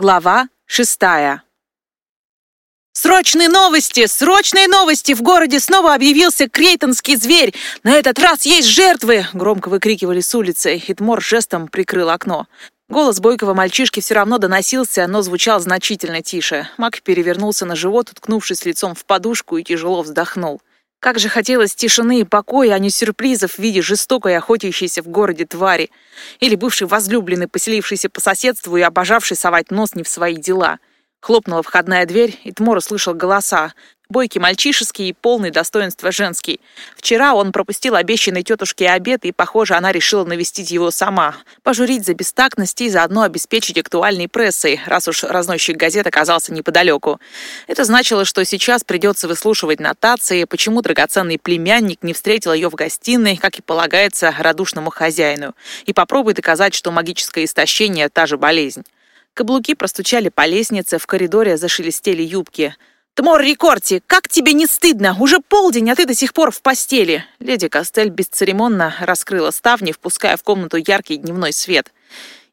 Глава шестая. «Срочные новости! Срочные новости! В городе снова объявился крейтонский зверь! На этот раз есть жертвы!» Громко выкрикивали с улицы. Хитмор жестом прикрыл окно. Голос бойкого мальчишки все равно доносился, но звучал значительно тише. Мак перевернулся на живот, уткнувшись лицом в подушку и тяжело вздохнул. Как же хотелось тишины и покоя, а не сюрпризов в виде жестокой охотящейся в городе твари. Или бывший возлюбленный, поселившийся по соседству и обожавший совать нос не в свои дела. Хлопнула входная дверь, и Тмор услышал голоса. Бойкий мальчишеский и полный достоинства женский. Вчера он пропустил обещанный тетушке обед, и, похоже, она решила навестить его сама. Пожурить за бестактность и заодно обеспечить актуальной прессой, раз уж разносчик газет оказался неподалеку. Это значило, что сейчас придется выслушивать нотации, почему драгоценный племянник не встретил ее в гостиной, как и полагается радушному хозяину, и попробуй доказать, что магическое истощение – та же болезнь. Каблуки простучали по лестнице, в коридоре зашелестели юбки – «Тмор Рикорти, как тебе не стыдно? Уже полдень, а ты до сих пор в постели!» Леди Костель бесцеремонно раскрыла ставни, впуская в комнату яркий дневной свет.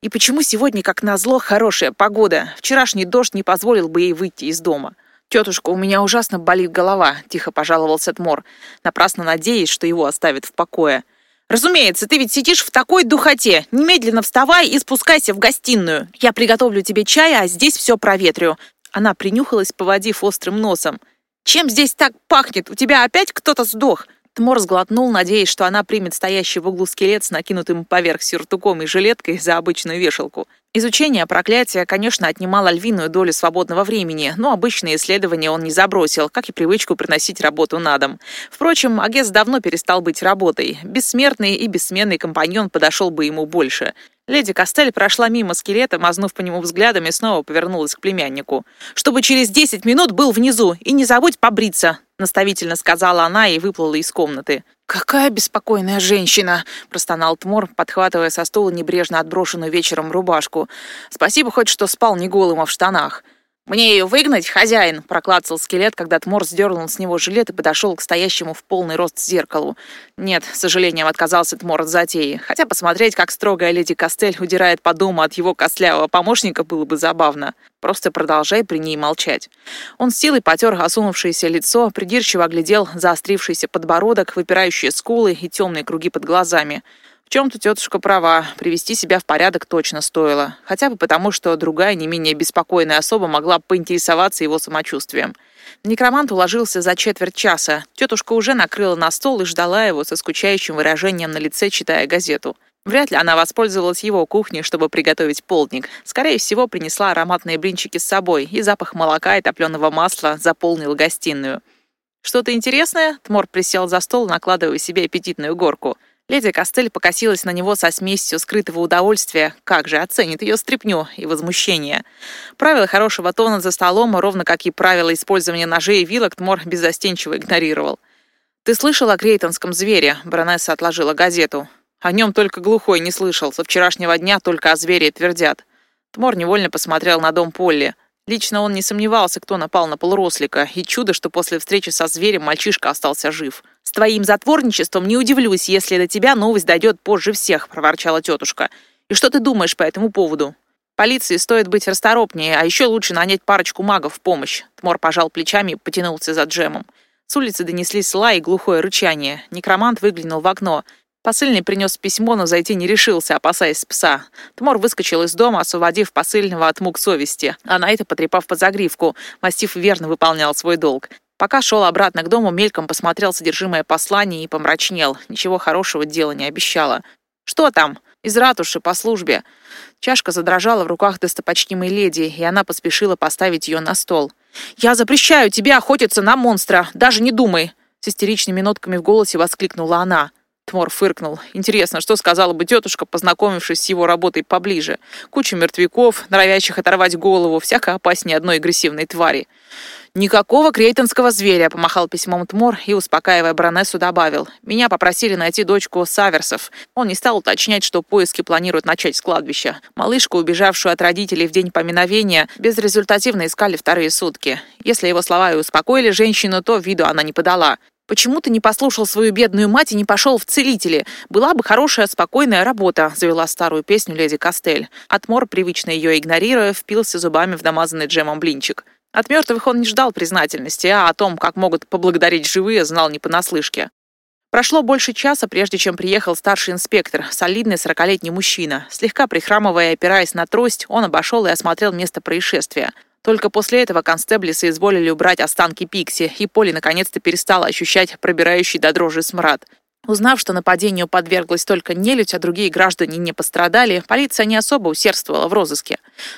И почему сегодня, как назло, хорошая погода? Вчерашний дождь не позволил бы ей выйти из дома. «Тетушка, у меня ужасно болит голова», — тихо пожаловался Тмор, напрасно надеясь, что его оставят в покое. «Разумеется, ты ведь сидишь в такой духоте. Немедленно вставай и спускайся в гостиную. Я приготовлю тебе чай, а здесь все проветрю. Она принюхалась, поводив острым носом. «Чем здесь так пахнет? У тебя опять кто-то сдох?» Тмор сглотнул, надеясь, что она примет стоящий в углу скелет с накинутым поверх сюртуком и жилеткой за обычную вешалку. Изучение проклятия, конечно, отнимало львиную долю свободного времени, но обычные исследования он не забросил, как и привычку приносить работу на дом. Впрочем, Агес давно перестал быть работой. Бессмертный и бессменный компаньон подошел бы ему больше. Леди Костель прошла мимо скелета, мазнув по нему взглядом и снова повернулась к племяннику. «Чтобы через десять минут был внизу, и не забудь побриться!» наставительно сказала она и выплыла из комнаты. «Какая беспокойная женщина!» — простонал Тмор, подхватывая со стула небрежно отброшенную вечером рубашку. «Спасибо хоть, что спал не голым, а в штанах». «Мне ее выгнать, хозяин?» — проклацал скелет, когда Тмор сдернул с него жилет и подошел к стоящему в полный рост зеркалу. Нет, с сожалением отказался Тмор от затеи. Хотя посмотреть, как строгая леди Костель удирает по дому от его костлявого помощника, было бы забавно. Просто продолжай при ней молчать. Он с силой потер осунувшееся лицо, придирчиво оглядел заострившийся подбородок, выпирающие скулы и темные круги под глазами. Чем-то тетушка права, привести себя в порядок точно стоило. Хотя бы потому, что другая, не менее беспокойная особа могла поинтересоваться его самочувствием. Некромант уложился за четверть часа. Тетушка уже накрыла на стол и ждала его со скучающим выражением на лице, читая газету. Вряд ли она воспользовалась его кухней, чтобы приготовить полдник. Скорее всего, принесла ароматные блинчики с собой, и запах молока и топленого масла заполнил гостиную. «Что-то интересное?» Тмор присел за стол, накладывая себе аппетитную горку. Леди Костель покосилась на него со смесью скрытого удовольствия, как же оценит ее стряпню и возмущение. Правила хорошего тона за столом, ровно как и правила использования ножей и вилок, Тмор беззастенчиво игнорировал. «Ты слышал о Крейтонском звере?» — баронесса отложила газету. «О нем только глухой не слышал. Со вчерашнего дня только о звере твердят». Тмор невольно посмотрел на дом Полли. Лично он не сомневался, кто напал на полурослика, и чудо, что после встречи со зверем мальчишка остался жив. «С твоим затворничеством не удивлюсь, если до тебя новость дойдет позже всех», — проворчала тетушка. «И что ты думаешь по этому поводу?» «Полиции стоит быть расторопнее, а еще лучше нанять парочку магов в помощь». Тмор пожал плечами и потянулся за джемом. С улицы донеслись лай и глухое рычание. Некромант выглянул в окно. Посыльный принес письмо, но зайти не решился, опасаясь пса. Тмор выскочил из дома, освободив посыльного от мук совести, а на это потрепав под загривку. Мастиф верно выполнял свой долг. Пока шел обратно к дому, мельком посмотрел содержимое послания и помрачнел. Ничего хорошего дела не обещало. «Что там?» «Из ратуши, по службе». Чашка задрожала в руках достопочтимой леди, и она поспешила поставить ее на стол. «Я запрещаю тебе охотиться на монстра! Даже не думай!» С истеричными нотками в голосе воскликнула она. Тмор фыркнул. Интересно, что сказала бы тетушка, познакомившись с его работой поближе. Куча мертвяков, норовящих оторвать голову, всяко опаснее одной агрессивной твари. «Никакого крейтонского зверя», — помахал письмом Тмор и, успокаивая баронессу, добавил. «Меня попросили найти дочку Саверсов. Он не стал уточнять, что поиски планируют начать с кладбища. Малышку, убежавшую от родителей в день поминовения, безрезультативно искали вторые сутки. Если его слова и успокоили женщину, то виду она не подала. Почему ты не послушал свою бедную мать и не пошел в целители? Была бы хорошая, спокойная работа», — завела старую песню леди Костель. Отмор, привычно ее игнорируя, впился зубами в намазанный джемом блинчик. От мертвых он не ждал признательности, а о том, как могут поблагодарить живые, знал не понаслышке. Прошло больше часа, прежде чем приехал старший инспектор, солидный сорокалетний мужчина. Слегка прихрамывая и опираясь на трость, он обошел и осмотрел место происшествия. Только после этого констебли соизволили убрать останки Пикси, и Поли наконец-то перестала ощущать пробирающий до дрожи смрад. Узнав, что нападению подверглась только нелюдь, а другие граждане не пострадали, полиция не особо усердствовала в розыске.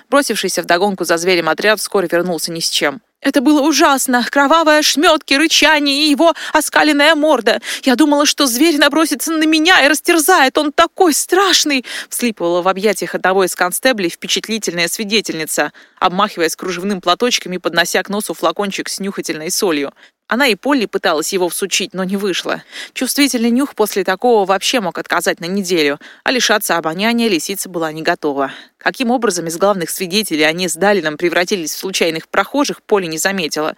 Бросившийся вдогонку за зверем отряд вскоре вернулся ни с чем. Это было ужасно. Кровавые ошметки, рычание и его оскаленная морда. Я думала, что зверь набросится на меня и растерзает. Он такой страшный!» Вслипывала в объятиях одного из констеблей впечатлительная свидетельница, обмахиваясь кружевным платочком и поднося к носу флакончик с нюхательной солью. Она и Полли пыталась его всучить, но не вышло. Чувствительный нюх после такого вообще мог отказать на неделю, а лишаться обоняния лисица была не готова. Каким образом из главных свидетелей они с Далином превратились в случайных прохожих, Поле не заметила.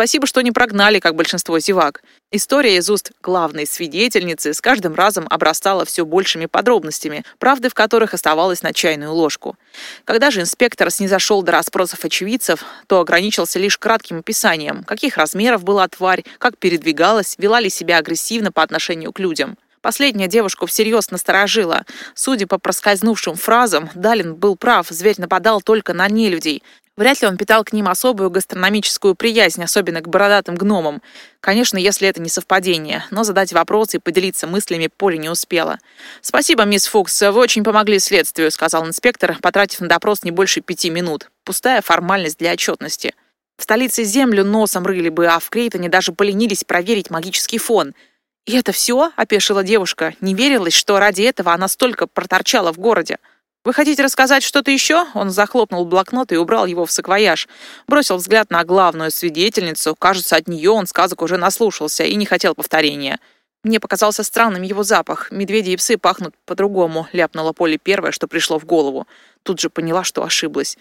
Спасибо, что не прогнали, как большинство зевак. История из уст главной свидетельницы с каждым разом обрастала все большими подробностями, правды в которых оставалась на чайную ложку. Когда же инспектор снизошел до расспросов очевидцев, то ограничился лишь кратким описанием, каких размеров была тварь, как передвигалась, вела ли себя агрессивно по отношению к людям. Последняя девушку всерьез насторожила. Судя по проскользнувшим фразам, Далин был прав, зверь нападал только на нелюдей. Вряд ли он питал к ним особую гастрономическую приязнь, особенно к бородатым гномам. Конечно, если это не совпадение, но задать вопросы и поделиться мыслями Поле не успела. «Спасибо, мисс Фукс, вы очень помогли следствию», — сказал инспектор, потратив на допрос не больше пяти минут. Пустая формальность для отчетности. В столице землю носом рыли бы, а в Крейтоне даже поленились проверить магический фон — «И это все?» — опешила девушка. Не верилось, что ради этого она столько проторчала в городе. «Вы хотите рассказать что-то еще?» Он захлопнул блокнот и убрал его в саквояж. Бросил взгляд на главную свидетельницу. Кажется, от нее он сказок уже наслушался и не хотел повторения. Мне показался странным его запах. Медведи и псы пахнут по-другому, ляпнула Поле первое, что пришло в голову. Тут же поняла, что ошиблась.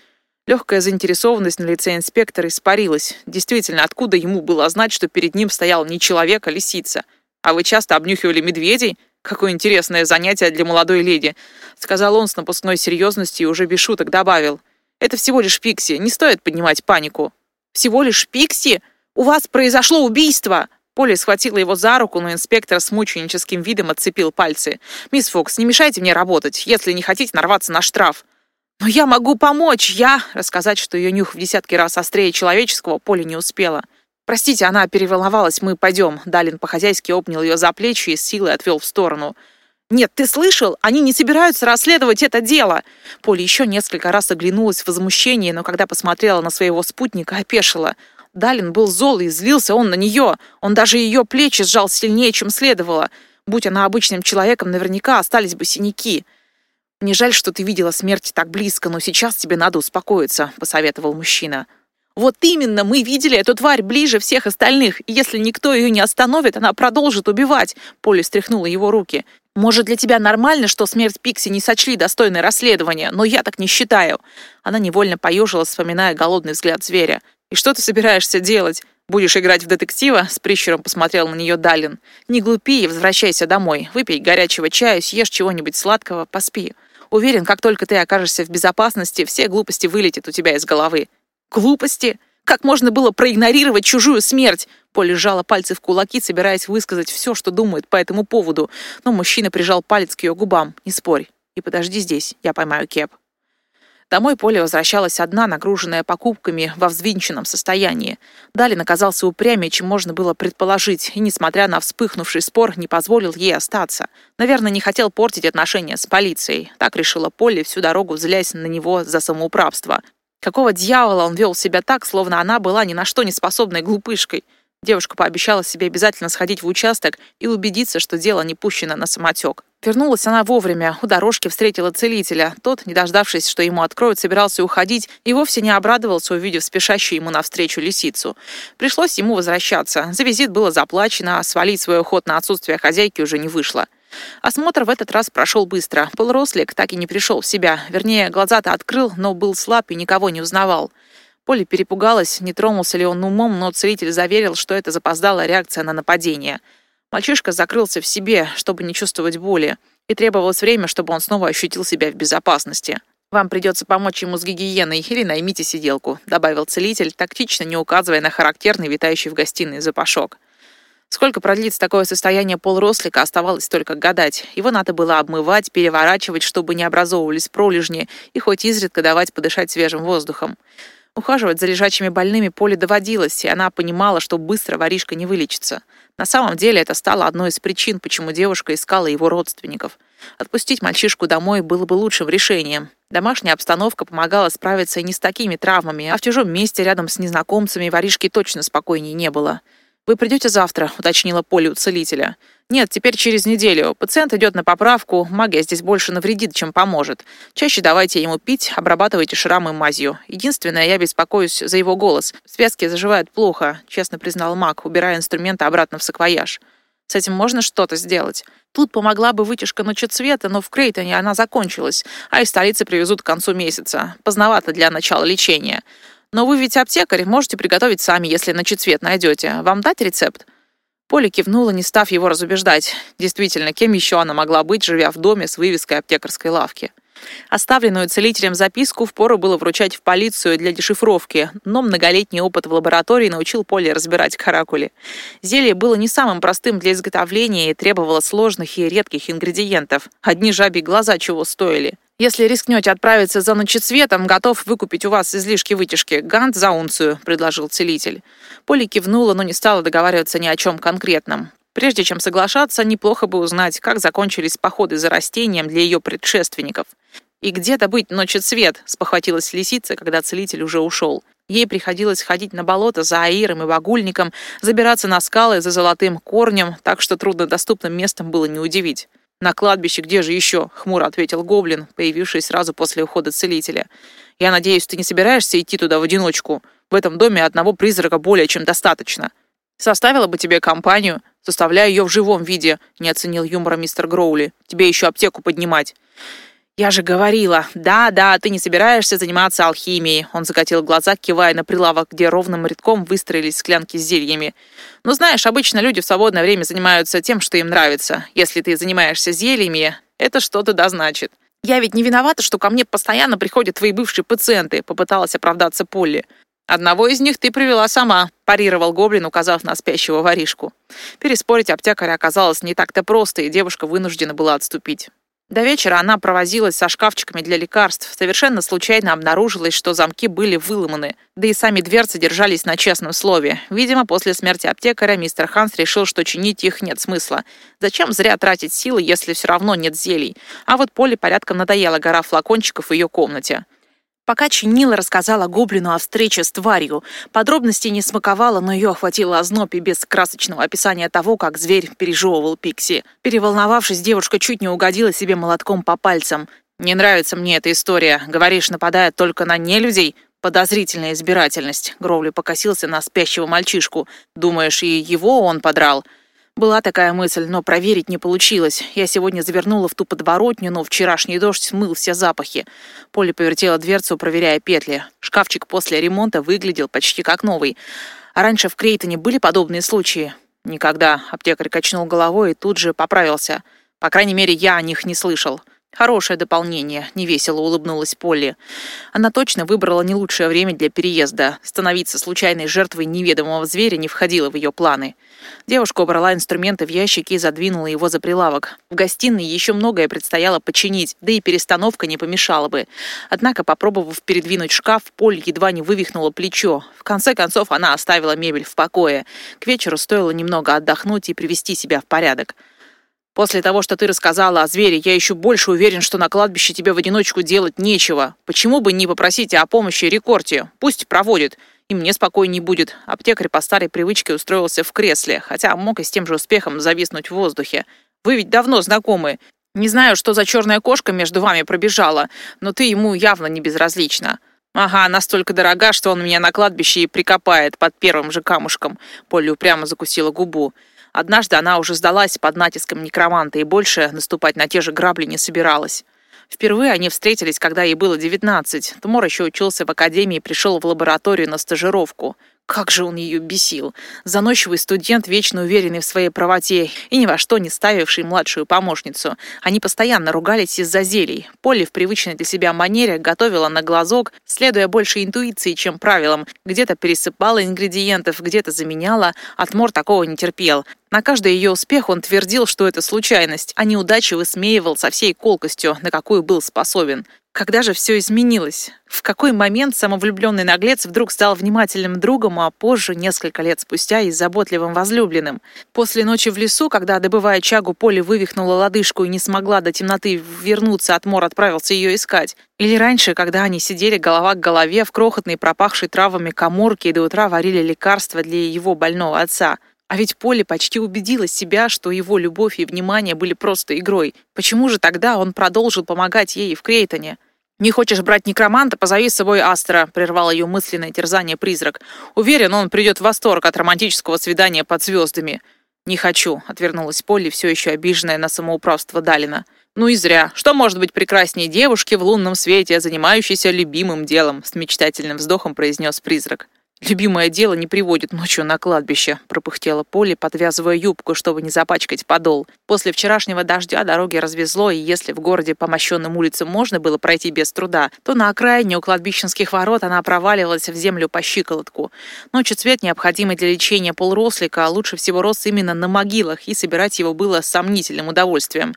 Легкая заинтересованность на лице инспектора испарилась. Действительно, откуда ему было знать, что перед ним стоял не человек, а лисица? А вы часто обнюхивали медведей? Какое интересное занятие для молодой леди», — сказал он с напускной серьезностью и уже без шуток добавил. «Это всего лишь Пикси, не стоит поднимать панику». «Всего лишь Пикси? У вас произошло убийство!» Поля схватила его за руку, но инспектор с мученическим видом отцепил пальцы. «Мисс Фокс, не мешайте мне работать, если не хотите нарваться на штраф». «Но я могу помочь, я...» Рассказать, что ее нюх в десятки раз острее человеческого, Поля не успела. «Простите, она переволновалась, мы пойдем». Далин по-хозяйски обнял ее за плечи и с силой отвел в сторону. «Нет, ты слышал? Они не собираются расследовать это дело!» Поля еще несколько раз оглянулась в возмущении, но когда посмотрела на своего спутника, опешила. Далин был зол и злился он на нее. Он даже ее плечи сжал сильнее, чем следовало. Будь она обычным человеком, наверняка остались бы синяки. «Мне жаль, что ты видела смерть так близко, но сейчас тебе надо успокоиться», — посоветовал мужчина. Вот именно, мы видели эту тварь ближе всех остальных, и если никто ее не остановит, она продолжит убивать. Полли стряхнула его руки. Может, для тебя нормально, что смерть Пикси не сочли достойной расследования, но я так не считаю. Она невольно поежилась, вспоминая голодный взгляд зверя. И что ты собираешься делать? Будешь играть в детектива?» С прищуром посмотрел на нее Далин. «Не глупи и возвращайся домой. Выпей горячего чая, съешь чего-нибудь сладкого, поспи. Уверен, как только ты окажешься в безопасности, все глупости вылетят у тебя из головы. Глупости? Как можно было проигнорировать чужую смерть? Поля сжала пальцы в кулаки, собираясь высказать все, что думает по этому поводу. Но мужчина прижал палец к ее губам. «Не спорь. И подожди здесь, я поймаю Кеп». Домой Поля возвращалась одна, нагруженная покупками во взвинченном состоянии. Далин оказался упрямее, чем можно было предположить, и, несмотря на вспыхнувший спор, не позволил ей остаться. Наверное, не хотел портить отношения с полицией. Так решила Полли всю дорогу, злясь на него за самоуправство. Какого дьявола он вел себя так, словно она была ни на что не способной глупышкой? Девушка пообещала себе обязательно сходить в участок и убедиться, что дело не пущено на самотек. Вернулась она вовремя, у дорожки встретила целителя. Тот, не дождавшись, что ему откроют, собирался уходить и вовсе не обрадовался, увидев спешащую ему навстречу лисицу. Пришлось ему возвращаться. За визит было заплачено, а свалить свой уход на отсутствие хозяйки уже не вышло. Осмотр в этот раз прошел быстро. Полурослик так и не пришел в себя. Вернее, глаза-то открыл, но был слаб и никого не узнавал. Поле перепугалась, не тронулся ли он умом, но целитель заверил, что это запоздала реакция на нападение. Мальчишка закрылся в себе, чтобы не чувствовать боли, и требовалось время, чтобы он снова ощутил себя в безопасности. «Вам придется помочь ему с гигиеной или наймите сиделку», добавил целитель, тактично не указывая на характерный витающий в гостиной запашок. Сколько продлится такое состояние полурослика, оставалось только гадать. Его надо было обмывать, переворачивать, чтобы не образовывались пролежни, и хоть изредка давать подышать свежим воздухом. Ухаживать за лежачими больными Поле доводилось, и она понимала, что быстро воришка не вылечится. На самом деле это стало одной из причин, почему девушка искала его родственников. Отпустить мальчишку домой было бы лучшим решением. Домашняя обстановка помогала справиться и не с такими травмами, а в чужом месте рядом с незнакомцами воришки точно спокойнее не было. «Вы придете завтра», — уточнила Поле у целителя. «Нет, теперь через неделю. Пациент идет на поправку, магия здесь больше навредит, чем поможет. Чаще давайте ему пить, обрабатывайте шрамы мазью. Единственное, я беспокоюсь за его голос. Связки заживают плохо», — честно признал маг, убирая инструменты обратно в саквояж. «С этим можно что-то сделать?» Тут помогла бы вытяжка ночи цвета, но в Крейтоне она закончилась, а из столицы привезут к концу месяца. Поздновато для начала лечения. Но вы ведь аптекарь, можете приготовить сами, если ночецвет найдете. Вам дать рецепт?» Поля кивнула, не став его разубеждать. Действительно, кем еще она могла быть, живя в доме с вывеской аптекарской лавки? Оставленную целителем записку впору было вручать в полицию для дешифровки, но многолетний опыт в лаборатории научил Поле разбирать каракули. Зелье было не самым простым для изготовления и требовало сложных и редких ингредиентов. Одни жаби глаза чего стоили. Если рискнете отправиться за ночецветом, готов выкупить у вас излишки вытяжки. Гант за унцию», — предложил целитель. Поли кивнула, но не стала договариваться ни о чем конкретном. Прежде чем соглашаться, неплохо бы узнать, как закончились походы за растением для ее предшественников. «И где-то быть ночецвет», — спохватилась лисица, когда целитель уже ушел. Ей приходилось ходить на болото за аиром и багульником, забираться на скалы за золотым корнем, так что труднодоступным местом было не удивить. «На кладбище где же еще?» — хмуро ответил Гоблин, появившись сразу после ухода целителя. «Я надеюсь, ты не собираешься идти туда в одиночку? В этом доме одного призрака более чем достаточно. Составила бы тебе компанию, составляя ее в живом виде», — не оценил юмора мистер Гроули. «Тебе еще аптеку поднимать». «Я же говорила. Да, да, ты не собираешься заниматься алхимией». Он закатил глаза, кивая на прилавок, где ровным рядком выстроились склянки с зельями. «Ну, знаешь, обычно люди в свободное время занимаются тем, что им нравится. Если ты занимаешься зельями, это что-то да значит». «Я ведь не виновата, что ко мне постоянно приходят твои бывшие пациенты», — попыталась оправдаться Полли. «Одного из них ты привела сама», — парировал гоблин, указав на спящего воришку. Переспорить аптекаря оказалось не так-то просто, и девушка вынуждена была отступить. До вечера она провозилась со шкафчиками для лекарств. Совершенно случайно обнаружилось, что замки были выломаны. Да и сами дверцы держались на честном слове. Видимо, после смерти аптекаря мистер Ханс решил, что чинить их нет смысла. Зачем зря тратить силы, если все равно нет зелий? А вот Поле порядком надоела гора флакончиков в ее комнате. Пока чинила, рассказала гоблину о встрече с тварью. Подробностей не смаковала, но ее охватило озноб и без красочного описания того, как зверь пережевывал Пикси. Переволновавшись, девушка чуть не угодила себе молотком по пальцам. «Не нравится мне эта история. Говоришь, нападает только на нелюдей?» Подозрительная избирательность. Гровли покосился на спящего мальчишку. «Думаешь, и его он подрал?» Была такая мысль, но проверить не получилось. Я сегодня завернула в ту подворотню, но вчерашний дождь смыл все запахи. Поля повертела дверцу, проверяя петли. Шкафчик после ремонта выглядел почти как новый. А раньше в Крейтоне были подобные случаи? Никогда. Аптекарь качнул головой и тут же поправился. По крайней мере, я о них не слышал. Хорошее дополнение, невесело улыбнулась Полли. Она точно выбрала не лучшее время для переезда. Становиться случайной жертвой неведомого зверя не входило в ее планы. Девушка убрала инструменты в ящики и задвинула его за прилавок. В гостиной еще многое предстояло починить, да и перестановка не помешала бы. Однако, попробовав передвинуть шкаф, Поль едва не вывихнула плечо. В конце концов, она оставила мебель в покое. К вечеру стоило немного отдохнуть и привести себя в порядок. После того, что ты рассказала о звере, я еще больше уверен, что на кладбище тебе в одиночку делать нечего. Почему бы не попросить о помощи Рекорте? Пусть проводит. И мне спокойней будет. Аптекарь по старой привычке устроился в кресле, хотя мог и с тем же успехом зависнуть в воздухе. Вы ведь давно знакомы. Не знаю, что за черная кошка между вами пробежала, но ты ему явно не безразлична. Ага, настолько дорога, что он меня на кладбище и прикопает под первым же камушком. Полли упрямо закусила губу. Однажды она уже сдалась под натиском некроманта и больше наступать на те же грабли не собиралась. Впервые они встретились, когда ей было 19. Тмор еще учился в академии и пришел в лабораторию на стажировку. Как же он ее бесил. Заносчивый студент, вечно уверенный в своей правоте и ни во что не ставивший младшую помощницу. Они постоянно ругались из-за зелий. Полли в привычной для себя манере готовила на глазок, следуя больше интуиции, чем правилам. Где-то пересыпала ингредиентов, где-то заменяла. Отмор такого не терпел. На каждый ее успех он твердил, что это случайность, а неудачи высмеивал со всей колкостью, на какую был способен. Когда же все изменилось? В какой момент самовлюбленный наглец вдруг стал внимательным другом, а позже, несколько лет спустя, и заботливым возлюбленным? После ночи в лесу, когда, добывая чагу, Поле вывихнула лодыжку и не смогла до темноты вернуться, от Мор отправился ее искать? Или раньше, когда они сидели голова к голове в крохотной пропахшей травами коморке и до утра варили лекарства для его больного отца? А ведь Поле почти убедила себя, что его любовь и внимание были просто игрой. Почему же тогда он продолжил помогать ей в Крейтоне? «Не хочешь брать некроманта, позови с собой Астера», — прервал ее мысленное терзание призрак. «Уверен, он придет в восторг от романтического свидания под звездами». «Не хочу», — отвернулась Полли, все еще обиженная на самоуправство Далина. «Ну и зря. Что может быть прекраснее девушки в лунном свете, занимающейся любимым делом?» — с мечтательным вздохом произнес призрак. «Любимое дело не приводит ночью на кладбище», — пропыхтела Полли, подвязывая юбку, чтобы не запачкать подол. После вчерашнего дождя дороги развезло, и если в городе по мощенным улицам можно было пройти без труда, то на окраине у кладбищенских ворот она проваливалась в землю по щиколотку. Ночью цвет, необходимый для лечения полурослика, лучше всего рос именно на могилах, и собирать его было сомнительным удовольствием.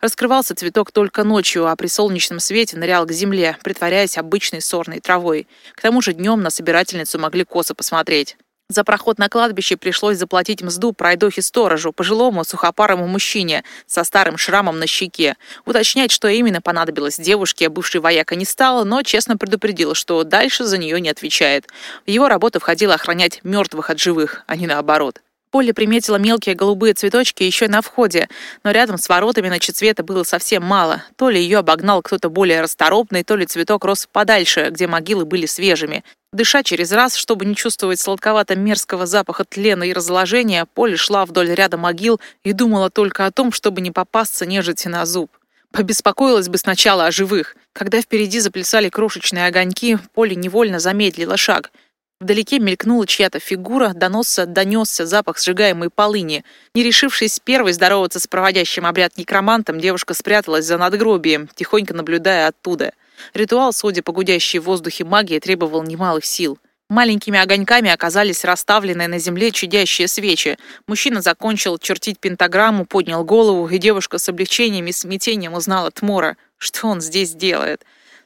Раскрывался цветок только ночью, а при солнечном свете нырял к земле, притворяясь обычной сорной травой. К тому же днем на собирательницу могли косо посмотреть. За проход на кладбище пришлось заплатить мзду пройдохе-сторожу, пожилому сухопарому мужчине со старым шрамом на щеке. Уточнять, что именно понадобилось девушке, бывшей вояка не стала, но честно предупредила, что дальше за нее не отвечает. В его работу входило охранять мертвых от живых, а не наоборот. Поле приметила мелкие голубые цветочки еще на входе, но рядом с воротами ночецвета было совсем мало. То ли ее обогнал кто-то более расторопный, то ли цветок рос подальше, где могилы были свежими. Дыша через раз, чтобы не чувствовать сладковато-мерзкого запаха тлена и разложения, Поле шла вдоль ряда могил и думала только о том, чтобы не попасться нежити на зуб. Побеспокоилась бы сначала о живых. Когда впереди заплясали крошечные огоньки, Поле невольно замедлила шаг — Вдалеке мелькнула чья-то фигура, доносся, донесся запах сжигаемой полыни. Не решившись первой здороваться с проводящим обряд некромантом, девушка спряталась за надгробием, тихонько наблюдая оттуда. Ритуал, судя по гудящей в воздухе магии, требовал немалых сил. Маленькими огоньками оказались расставленные на земле чудящие свечи. Мужчина закончил чертить пентаграмму, поднял голову, и девушка с облегчением и смятением узнала Тмора. Что он здесь делает?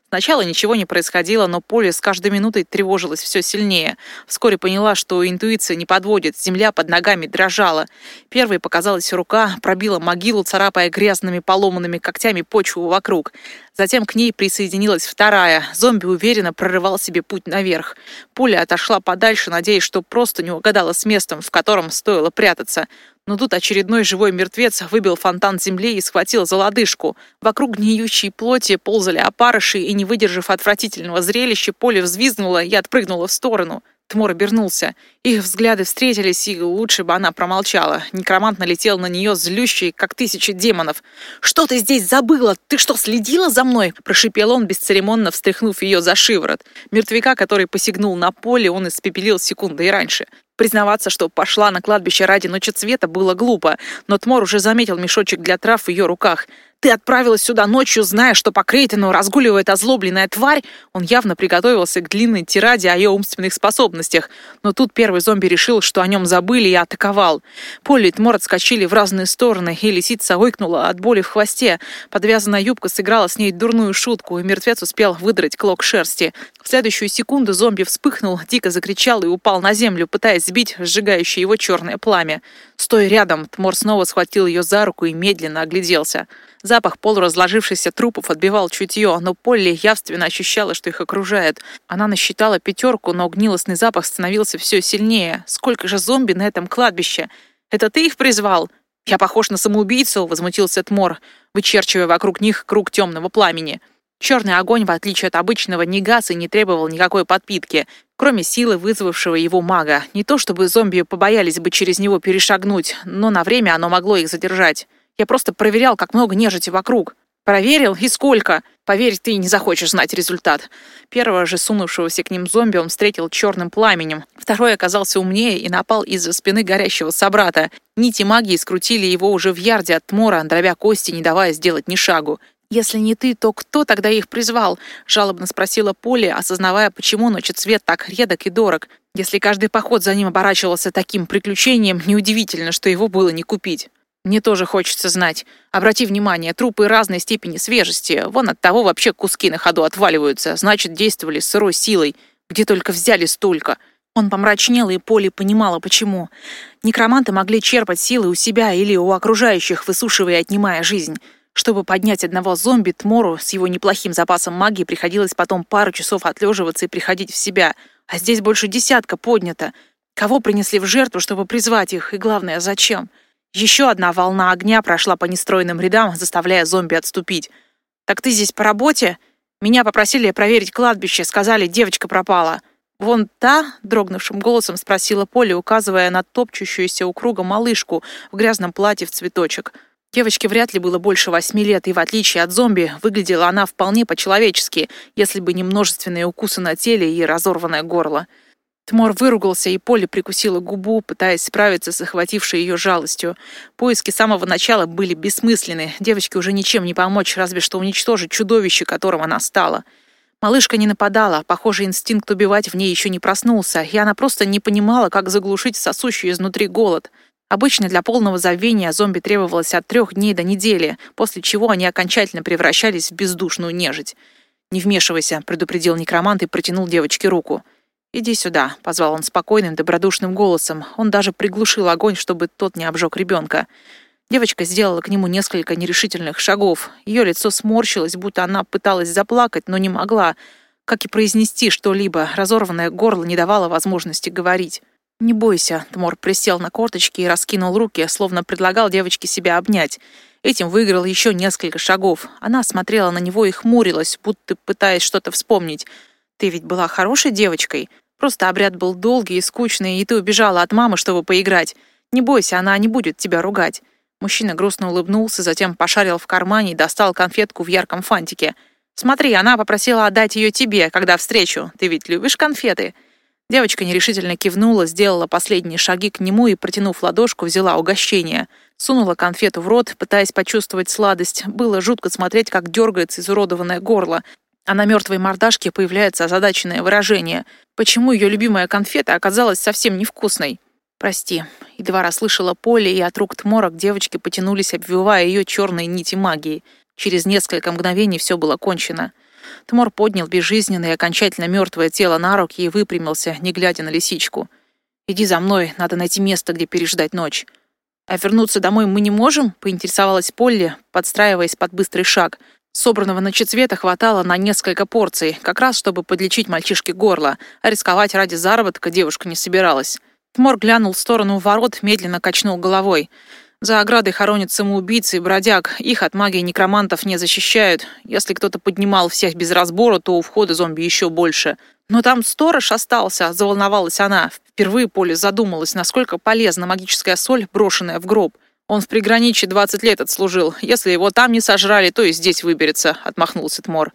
Сначала ничего не происходило, но Поле с каждой минутой тревожилась все сильнее. Вскоре поняла, что интуиция не подводит, земля под ногами дрожала. Первой показалась рука, пробила могилу, царапая грязными поломанными когтями почву вокруг. Затем к ней присоединилась вторая. Зомби уверенно прорывал себе путь наверх. Пуля отошла подальше, надеясь, что просто не угадала с местом, в котором стоило прятаться. Но тут очередной живой мертвец выбил фонтан земли и схватил за лодыжку. Вокруг гниющей плоти ползали опарыши, и, не выдержав отвратительного зрелища, поле взвизгнуло и отпрыгнуло в сторону. Тмор обернулся. Их взгляды встретились, и лучше бы она промолчала. Некромант налетел на нее злющий, как тысячи демонов. «Что ты здесь забыла? Ты что, следила за мной?» Прошипел он, бесцеремонно встряхнув ее за шиворот. Мертвяка, который посягнул на поле, он испепелил секундой раньше. Признаваться, что пошла на кладбище ради ночи цвета, было глупо, но Тмор уже заметил мешочек для трав в ее руках. Ты отправилась сюда ночью, зная, что по Крейтону разгуливает озлобленная тварь. Он явно приготовился к длинной тираде о ее умственных способностях. Но тут первый зомби решил, что о нем забыли и атаковал. Полли и Тмор отскочили в разные стороны, и лисица ойкнула от боли в хвосте. Подвязанная юбка сыграла с ней дурную шутку, и мертвец успел выдрать клок шерсти. В следующую секунду зомби вспыхнул, дико закричал и упал на землю, пытаясь сбить сжигающее его черное пламя. Стой рядом, Тмор снова схватил ее за руку и медленно огляделся. Запах полуразложившихся трупов отбивал чутье, но Полли явственно ощущала, что их окружает. Она насчитала пятерку, но гнилостный запах становился все сильнее. Сколько же зомби на этом кладбище? Это ты их призвал? Я похож на самоубийцу, возмутился Тмор, вычерчивая вокруг них круг темного пламени. Черный огонь, в отличие от обычного, не газ и не требовал никакой подпитки, кроме силы вызвавшего его мага. Не то чтобы зомби побоялись бы через него перешагнуть, но на время оно могло их задержать. Я просто проверял, как много нежити вокруг. Проверил? И сколько? Поверь, ты не захочешь знать результат. Первого же сунувшегося к ним зомби он встретил черным пламенем. Второй оказался умнее и напал из-за спины горящего собрата. Нити магии скрутили его уже в ярде от тмора, дробя кости, не давая сделать ни шагу. «Если не ты, то кто тогда их призвал?» — жалобно спросила Полли, осознавая, почему ночи цвет так редок и дорог. Если каждый поход за ним оборачивался таким приключением, неудивительно, что его было не купить. Мне тоже хочется знать. Обрати внимание, трупы разной степени свежести. Вон от того вообще куски на ходу отваливаются. Значит, действовали сырой силой. Где только взяли столько. Он помрачнел, и Поли понимала, почему. Некроманты могли черпать силы у себя или у окружающих, высушивая и отнимая жизнь. Чтобы поднять одного зомби, Тмору с его неплохим запасом магии приходилось потом пару часов отлеживаться и приходить в себя. А здесь больше десятка поднято. Кого принесли в жертву, чтобы призвать их? И главное, зачем? Еще одна волна огня прошла по нестроенным рядам, заставляя зомби отступить. «Так ты здесь по работе?» Меня попросили проверить кладбище, сказали, девочка пропала. «Вон та?» — дрогнувшим голосом спросила Поля, указывая на топчущуюся у круга малышку в грязном платье в цветочек — Девочке вряд ли было больше восьми лет, и в отличие от зомби, выглядела она вполне по-человечески, если бы не множественные укусы на теле и разорванное горло. Тмор выругался, и Поле прикусила губу, пытаясь справиться с охватившей ее жалостью. Поиски с самого начала были бессмысленны. Девочке уже ничем не помочь, разве что уничтожить чудовище, которым она стала. Малышка не нападала, похоже, инстинкт убивать в ней еще не проснулся, и она просто не понимала, как заглушить сосущий изнутри голод — Обычно для полного забвения зомби требовалось от трех дней до недели, после чего они окончательно превращались в бездушную нежить. «Не вмешивайся», — предупредил некромант и протянул девочке руку. «Иди сюда», — позвал он спокойным, добродушным голосом. Он даже приглушил огонь, чтобы тот не обжег ребенка. Девочка сделала к нему несколько нерешительных шагов. Ее лицо сморщилось, будто она пыталась заплакать, но не могла. Как и произнести что-либо, разорванное горло не давало возможности говорить. «Не бойся», — Тмор присел на корточки и раскинул руки, словно предлагал девочке себя обнять. Этим выиграл еще несколько шагов. Она смотрела на него и хмурилась, будто пытаясь что-то вспомнить. «Ты ведь была хорошей девочкой. Просто обряд был долгий и скучный, и ты убежала от мамы, чтобы поиграть. Не бойся, она не будет тебя ругать». Мужчина грустно улыбнулся, затем пошарил в кармане и достал конфетку в ярком фантике. «Смотри, она попросила отдать ее тебе, когда встречу. Ты ведь любишь конфеты?» Девочка нерешительно кивнула, сделала последние шаги к нему и, протянув ладошку, взяла угощение. Сунула конфету в рот, пытаясь почувствовать сладость. Было жутко смотреть, как дергается изуродованное горло. А на мертвой мордашке появляется озадаченное выражение. Почему ее любимая конфета оказалась совсем невкусной? «Прости». Едва расслышала поле, и от рук Тмора к девочке потянулись, обвивая ее черные нити магии. Через несколько мгновений все было кончено. Тмор поднял безжизненное и окончательно мертвое тело на руки и выпрямился, не глядя на лисичку. «Иди за мной, надо найти место, где переждать ночь». «А вернуться домой мы не можем?» — поинтересовалась Полли, подстраиваясь под быстрый шаг. Собранного ночецвета хватало на несколько порций, как раз чтобы подлечить мальчишке горло, а рисковать ради заработка девушка не собиралась. Тмор глянул в сторону ворот, медленно качнул головой. За оградой хоронят самоубийцы и бродяг. Их от магии некромантов не защищают. Если кто-то поднимал всех без разбора, то у входа зомби еще больше. Но там сторож остался, заволновалась она. Впервые Поле задумалась, насколько полезна магическая соль, брошенная в гроб. Он в приграничье 20 лет отслужил. Если его там не сожрали, то и здесь выберется, отмахнулся Тмор.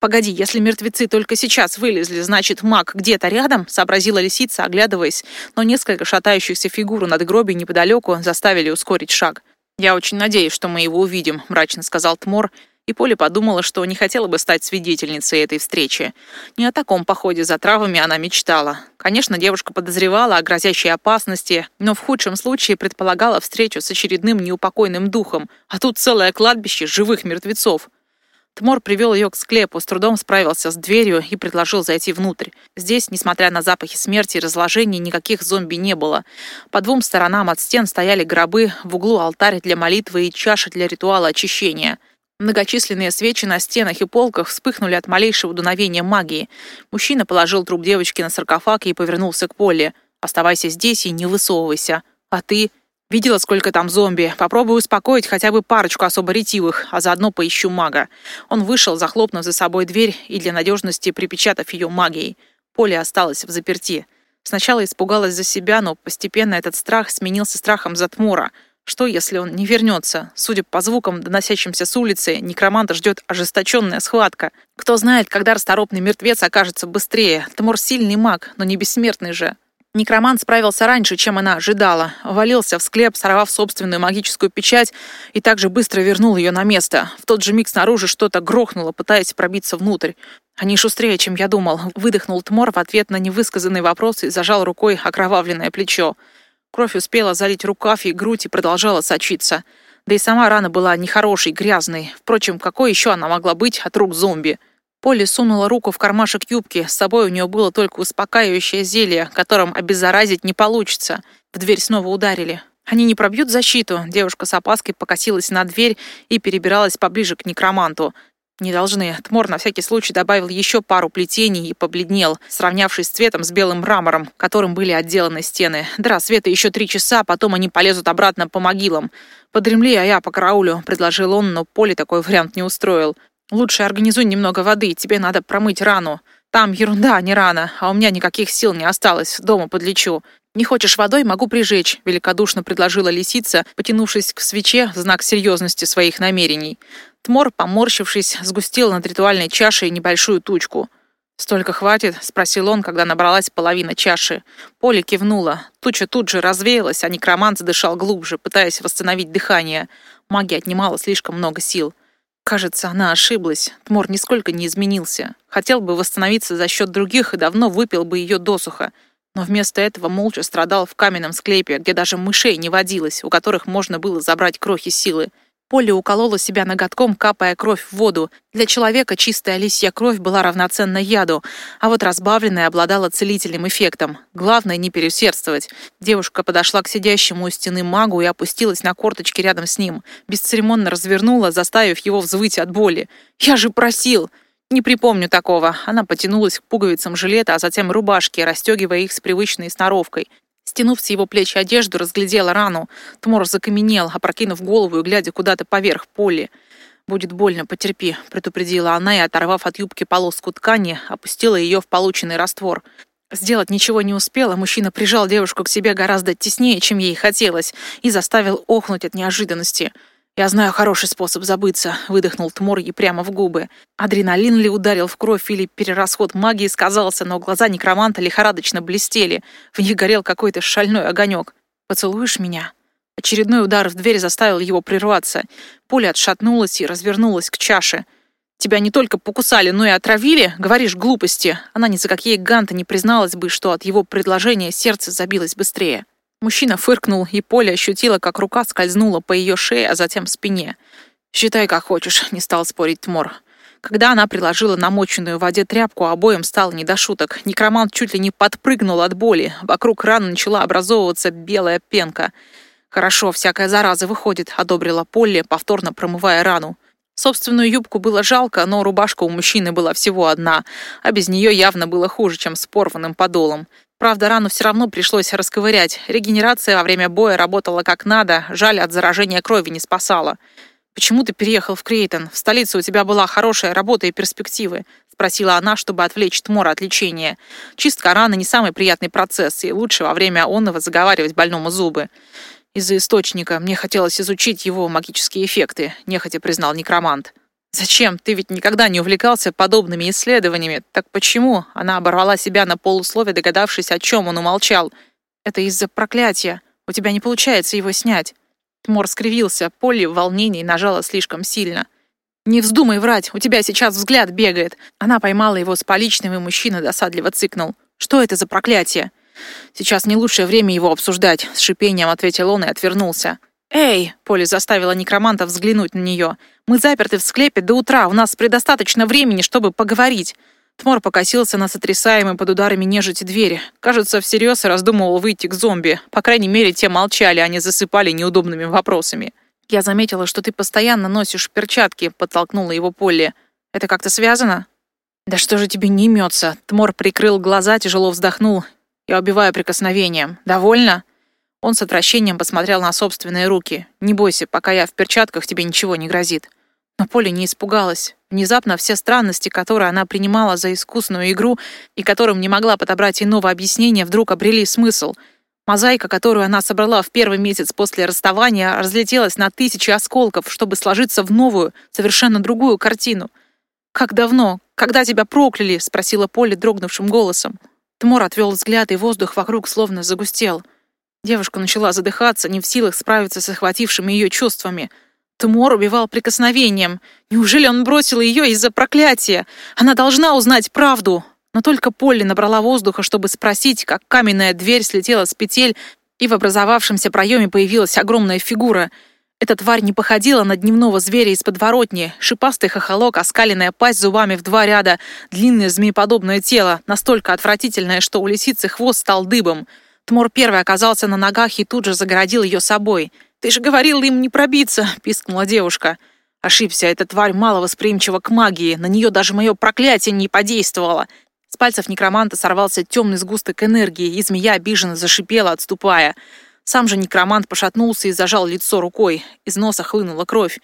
«Погоди, если мертвецы только сейчас вылезли, значит, маг где-то рядом?» — сообразила лисица, оглядываясь, но несколько шатающихся фигур над гробей неподалеку заставили ускорить шаг. «Я очень надеюсь, что мы его увидим», — мрачно сказал Тмор, и Поля подумала, что не хотела бы стать свидетельницей этой встречи. Не о таком походе за травами она мечтала. Конечно, девушка подозревала о грозящей опасности, но в худшем случае предполагала встречу с очередным неупокойным духом, а тут целое кладбище живых мертвецов. Тмор привел ее к склепу, с трудом справился с дверью и предложил зайти внутрь. Здесь, несмотря на запахи смерти и разложения, никаких зомби не было. По двум сторонам от стен стояли гробы, в углу алтарь для молитвы и чаша для ритуала очищения. Многочисленные свечи на стенах и полках вспыхнули от малейшего дуновения магии. Мужчина положил труп девочки на саркофаг и повернулся к Поле. «Оставайся здесь и не высовывайся. А ты...» Видела, сколько там зомби. Попробую успокоить хотя бы парочку особо ретивых, а заодно поищу мага. Он вышел, захлопнув за собой дверь и для надежности припечатав ее магией. Поле осталось в заперти. Сначала испугалась за себя, но постепенно этот страх сменился страхом за Тмора. Что, если он не вернется? Судя по звукам, доносящимся с улицы, некроманта ждет ожесточенная схватка. Кто знает, когда расторопный мертвец окажется быстрее. Тмор сильный маг, но не бессмертный же. Некромант справился раньше, чем она ожидала. Валился в склеп, сорвав собственную магическую печать, и также быстро вернул ее на место. В тот же миг снаружи что-то грохнуло, пытаясь пробиться внутрь. «Они шустрее, чем я думал», — выдохнул Тмор в ответ на невысказанный вопрос и зажал рукой окровавленное плечо. Кровь успела залить рукав и грудь и продолжала сочиться. Да и сама рана была нехорошей, грязной. Впрочем, какой еще она могла быть от рук зомби? Полли сунула руку в кармашек юбки. С собой у нее было только успокаивающее зелье, которым обеззаразить не получится. В дверь снова ударили. Они не пробьют защиту. Девушка с опаской покосилась на дверь и перебиралась поближе к некроманту. Не должны. Тмор на всякий случай добавил еще пару плетений и побледнел, сравнявшись цветом с белым мрамором, которым были отделаны стены. До рассвета еще три часа, потом они полезут обратно по могилам. «Подремли, а я по караулю», — предложил он, но Поле такой вариант не устроил. «Лучше организуй немного воды, тебе надо промыть рану. Там ерунда, не рана, а у меня никаких сил не осталось, дома подлечу. «Не хочешь водой, могу прижечь», — великодушно предложила лисица, потянувшись к свече в знак серьезности своих намерений. Тмор, поморщившись, сгустил над ритуальной чашей небольшую тучку. «Столько хватит?» — спросил он, когда набралась половина чаши. Поле кивнула. Туча тут же развеялась, а некромант задышал глубже, пытаясь восстановить дыхание. Магия отнимала слишком много сил. Кажется, она ошиблась. Тмор нисколько не изменился. Хотел бы восстановиться за счет других и давно выпил бы ее досуха. Но вместо этого молча страдал в каменном склепе, где даже мышей не водилось, у которых можно было забрать крохи силы. Полли уколола себя ноготком, капая кровь в воду. Для человека чистая лисья кровь была равноценна яду, а вот разбавленная обладала целительным эффектом. Главное не переусердствовать. Девушка подошла к сидящему у стены магу и опустилась на корточки рядом с ним. Бесцеремонно развернула, заставив его взвыть от боли. «Я же просил!» «Не припомню такого». Она потянулась к пуговицам жилета, а затем рубашки, расстегивая их с привычной сноровкой. Стянув с его плеч одежду, разглядела рану. Тмор закаменел, опрокинув голову и глядя куда-то поверх поли. «Будет больно, потерпи», — предупредила она и, оторвав от юбки полоску ткани, опустила ее в полученный раствор. Сделать ничего не успела, мужчина прижал девушку к себе гораздо теснее, чем ей хотелось, и заставил охнуть от неожиданности — «Я знаю хороший способ забыться», — выдохнул Тмор ей прямо в губы. Адреналин ли ударил в кровь или перерасход магии сказался, но глаза некроманта лихорадочно блестели. В них горел какой-то шальной огонек. «Поцелуешь меня?» Очередной удар в дверь заставил его прерваться. Пуля отшатнулась и развернулась к чаше. «Тебя не только покусали, но и отравили? Говоришь глупости!» Она ни за какие ганты не призналась бы, что от его предложения сердце забилось быстрее. Мужчина фыркнул, и Поля ощутила, как рука скользнула по ее шее, а затем спине. «Считай, как хочешь», — не стал спорить Тмор. Когда она приложила намоченную в воде тряпку, обоим стало не до шуток. Некромант чуть ли не подпрыгнул от боли. Вокруг раны начала образовываться белая пенка. «Хорошо, всякая зараза выходит», — одобрила Полли, повторно промывая рану. Собственную юбку было жалко, но рубашка у мужчины была всего одна, а без нее явно было хуже, чем с порванным подолом. Правда, рану все равно пришлось расковырять. Регенерация во время боя работала как надо, жаль, от заражения крови не спасала. «Почему ты переехал в Крейтон? В столице у тебя была хорошая работа и перспективы», — спросила она, чтобы отвлечь Тмора от лечения. «Чистка раны не самый приятный процесс, и лучше во время онного заговаривать больному зубы». «Из-за источника мне хотелось изучить его магические эффекты», — нехотя признал некромант. «Зачем? Ты ведь никогда не увлекался подобными исследованиями. Так почему?» Она оборвала себя на полуслове, догадавшись, о чем он умолчал. «Это из-за проклятия. У тебя не получается его снять». Тмор скривился, Полли в волнении нажала слишком сильно. «Не вздумай врать, у тебя сейчас взгляд бегает». Она поймала его с поличным, и мужчина досадливо цыкнул. «Что это за проклятие?» «Сейчас не лучшее время его обсуждать», — с шипением ответил он и отвернулся. «Эй!» — Поля заставила некроманта взглянуть на нее. «Мы заперты в склепе до утра, у нас предостаточно времени, чтобы поговорить». Тмор покосился на сотрясаемой под ударами нежити двери. Кажется, всерьез раздумывал выйти к зомби. По крайней мере, те молчали, а не засыпали неудобными вопросами. «Я заметила, что ты постоянно носишь перчатки», — подтолкнула его Полли. «Это как-то связано?» «Да что же тебе не имется?» Тмор прикрыл глаза, тяжело вздохнул. «Я убиваю прикосновением. Довольно?» Он с отвращением посмотрел на собственные руки. «Не бойся, пока я в перчатках, тебе ничего не грозит». Но Поля не испугалась. Внезапно все странности, которые она принимала за искусную игру и которым не могла подобрать иного объяснения, вдруг обрели смысл. Мозаика, которую она собрала в первый месяц после расставания, разлетелась на тысячи осколков, чтобы сложиться в новую, совершенно другую картину. «Как давно? Когда тебя прокляли?» — спросила Полли дрогнувшим голосом. Тмор отвел взгляд, и воздух вокруг словно загустел. Девушка начала задыхаться, не в силах справиться с охватившими ее чувствами. Тмор убивал прикосновением. Неужели он бросил ее из-за проклятия? Она должна узнать правду. Но только Полли набрала воздуха, чтобы спросить, как каменная дверь слетела с петель, и в образовавшемся проеме появилась огромная фигура. Эта тварь не походила на дневного зверя из подворотни. Шипастый хохолок, оскаленная пасть зубами в два ряда, длинное змееподобное тело, настолько отвратительное, что у лисицы хвост стал дыбом. Тмор первый оказался на ногах и тут же загородил ее собой. «Ты же говорил им не пробиться!» — пискнула девушка. Ошибся, эта тварь мало восприимчива к магии, на нее даже мое проклятие не подействовало. С пальцев некроманта сорвался темный сгусток энергии, и змея обиженно зашипела, отступая. Сам же некромант пошатнулся и зажал лицо рукой. Из носа хлынула кровь.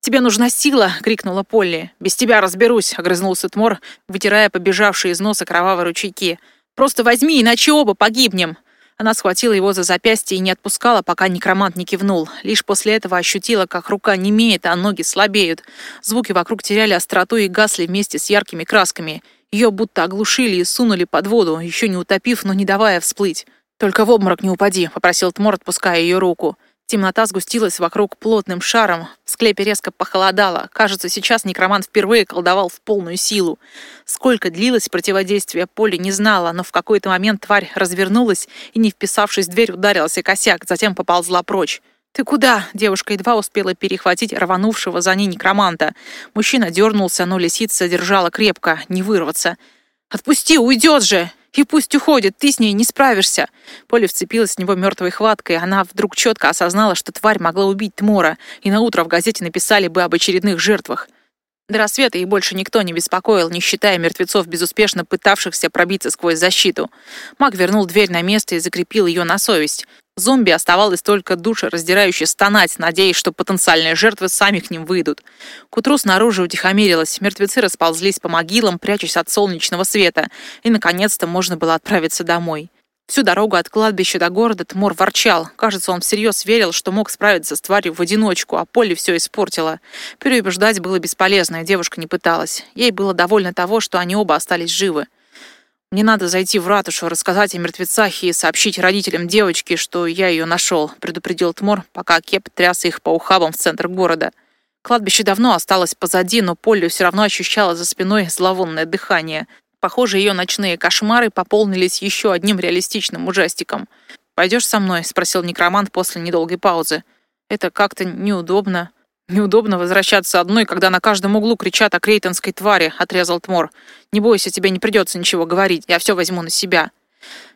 «Тебе нужна сила!» — крикнула Полли. «Без тебя разберусь!» — огрызнулся Тмор, вытирая побежавшие из носа кровавые ручейки. «Просто возьми, иначе оба погибнем!» Она схватила его за запястье и не отпускала, пока некромант не кивнул. Лишь после этого ощутила, как рука немеет, а ноги слабеют. Звуки вокруг теряли остроту и гасли вместе с яркими красками. Ее будто оглушили и сунули под воду, еще не утопив, но не давая всплыть. «Только в обморок не упади», — попросил Тмор, отпуская ее руку. Темнота сгустилась вокруг плотным шаром. В склепе резко похолодало. Кажется, сейчас некромант впервые колдовал в полную силу. Сколько длилось противодействие Поли, не знала, но в какой-то момент тварь развернулась и, не вписавшись в дверь, ударился косяк, затем поползла прочь. «Ты куда?» — девушка едва успела перехватить рванувшего за ней некроманта. Мужчина дернулся, но лисица держала крепко, не вырваться. «Отпусти, уйдет же!» И пусть уходит, ты с ней не справишься. Поля вцепилась в него мертвой хваткой. Она вдруг четко осознала, что тварь могла убить Тмора, и на утро в газете написали бы об очередных жертвах. До рассвета их больше никто не беспокоил, не считая мертвецов, безуспешно пытавшихся пробиться сквозь защиту. Маг вернул дверь на место и закрепил ее на совесть. Зомби оставалось только душераздирающе стонать, надеясь, что потенциальные жертвы сами к ним выйдут. К утру снаружи утихомирилось, мертвецы расползлись по могилам, прячась от солнечного света, и, наконец-то, можно было отправиться домой. Всю дорогу от кладбища до города Тмор ворчал. Кажется, он всерьез верил, что мог справиться с тварью в одиночку, а Поле все испортила. Переубеждать было бесполезно, и девушка не пыталась. Ей было довольно того, что они оба остались живы. Мне надо зайти в ратушу, рассказать о мертвецах и сообщить родителям девочки, что я ее нашел», — предупредил Тмор, пока Кеп тряс их по ухабам в центр города. Кладбище давно осталось позади, но Полли все равно ощущала за спиной зловонное дыхание. Похоже, ее ночные кошмары пополнились еще одним реалистичным ужастиком. «Пойдешь со мной?» — спросил некромант после недолгой паузы. «Это как-то неудобно». «Неудобно возвращаться одной, когда на каждом углу кричат о крейтонской твари», — отрезал Тмор. «Не бойся, тебе не придется ничего говорить, я все возьму на себя».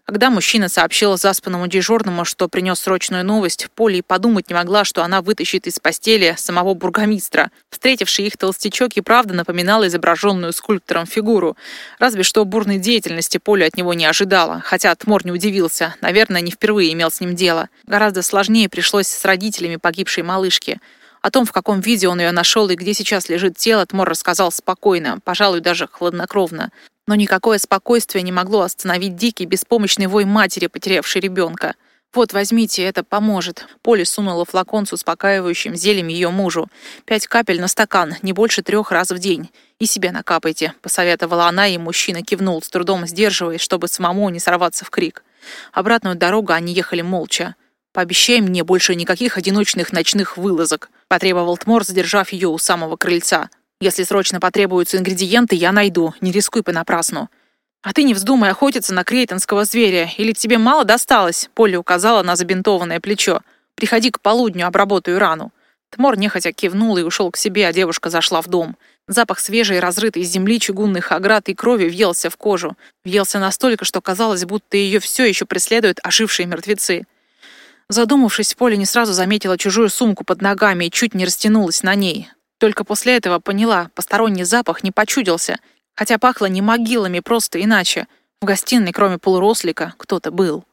Когда мужчина сообщил заспанному дежурному, что принес срочную новость, Поли подумать не могла, что она вытащит из постели самого бургомистра. Встретивший их толстячок и правда напоминал изображенную скульптором фигуру. Разве что бурной деятельности Поли от него не ожидала, хотя Тмор не удивился. Наверное, не впервые имел с ним дело. Гораздо сложнее пришлось с родителями погибшей малышки. О том, в каком виде он ее нашел и где сейчас лежит тело, Тмор рассказал спокойно, пожалуй, даже хладнокровно. Но никакое спокойствие не могло остановить дикий, беспомощный вой матери, потерявшей ребенка. «Вот, возьмите, это поможет». Поле сунула флакон с успокаивающим зельем ее мужу. «Пять капель на стакан, не больше трех раз в день. И себе накапайте», — посоветовала она, и мужчина кивнул, с трудом сдерживаясь, чтобы самому не сорваться в крик. Обратную дорогу они ехали молча. «Пообещай мне больше никаких одиночных ночных вылазок», — потребовал Тмор, задержав ее у самого крыльца. «Если срочно потребуются ингредиенты, я найду. Не рискуй понапрасну». «А ты не вздумай охотиться на крейтонского зверя, или тебе мало досталось?» Полли указала на забинтованное плечо. «Приходи к полудню, обработаю рану». Тмор нехотя кивнул и ушел к себе, а девушка зашла в дом. Запах свежей, разрытой земли, чугунных оград и крови въелся в кожу. Въелся настолько, что казалось, будто ее все еще преследуют ожившие мертвецы. Задумавшись, Поля не сразу заметила чужую сумку под ногами и чуть не растянулась на ней. Только после этого поняла, посторонний запах не почудился, хотя пахло не могилами, просто иначе. В гостиной, кроме полурослика, кто-то был.